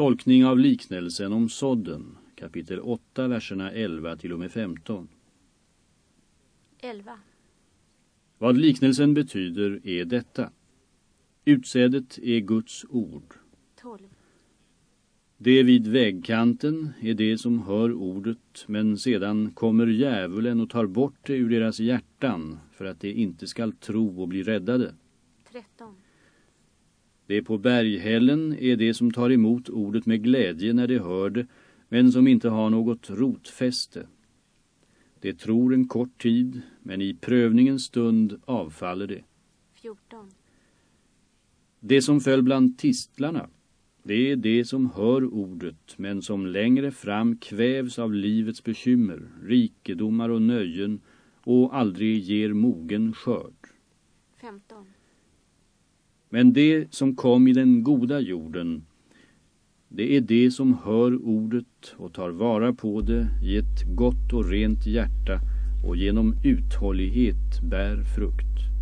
Tolkning av liknelsen om sådden, kapitel 8, verserna 11 till och med 15. 11. Vad liknelsen betyder är detta. Utsädet är Guds ord. 12. Det vid vägkanten är det som hör ordet men sedan kommer djävulen och tar bort det ur deras hjärtan för att de inte skall tro och bli räddade. 13. Det på berghällen är det som tar emot ordet med glädje när de hör det men som inte har något rotfäste. Det tror en kort tid men i prövningens stund avfaller det. 14. Det som föll bland tistlarna det är det som hör ordet men som längre fram kvävs av livets bekymmer, rikedomar och nöjen och aldrig ger mogen skörd. 15. Men det som kom i den goda jorden, det är det som hör ordet och tar vara på det i ett gott och rent hjärta och genom uthållighet bär frukt.